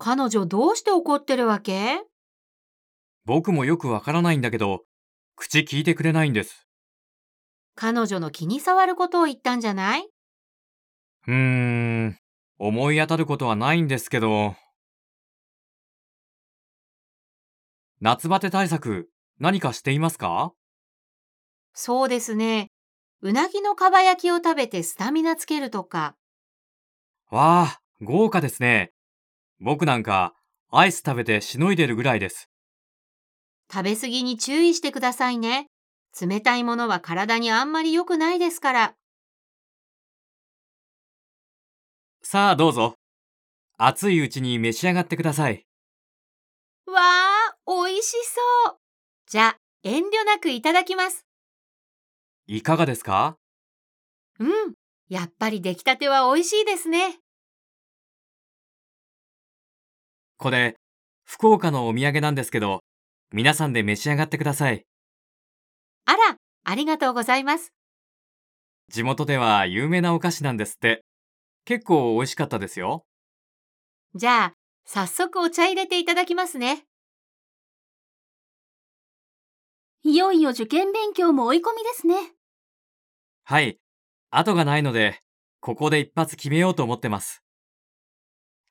彼女どうして怒ってるわけ？僕もよくわからないんだけど、口聞いてくれないんです。彼女の気に障ることを言ったんじゃない？うーん、思い当たることはないんですけど。夏バテ対策、何かしていますか？そうですね。うなぎのかば焼きを食べてスタミナつけるとか。わあ、豪華ですね。僕なんか、アイス食べてしのいでるぐらいです。食べ過ぎに注意してくださいね。冷たいものは体にあんまり良くないですから。さあどうぞ。熱いうちに召し上がってください。わあ、美味しそう。じゃあ、遠慮なくいただきます。いかがですか？うん。やっぱり出来たては美味しいですね。これ、福岡のお土産なんですけど、皆さんで召し上がってください。あら、ありがとうございます。地元では有名なお菓子なんですって。結構美味しかったですよ。じゃあ、早速お茶入れていただきますね。いよいよ受験勉強も追い込みですね。はい。後がないので、ここで一発決めようと思ってます。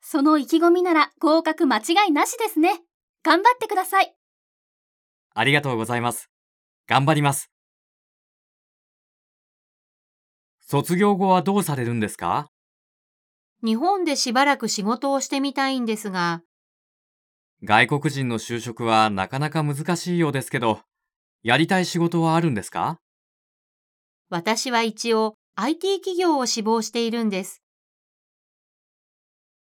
その意気込みなら合格間違いなしですね。頑張ってください。ありがとうございます。頑張ります。卒業後はどうされるんですか？日本でしばらく仕事をしてみたいんですが、外国人の就職はなかなか難しいようですけど、やりたい仕事はあるんですか？私は一応 IT 企業を志望しているんです。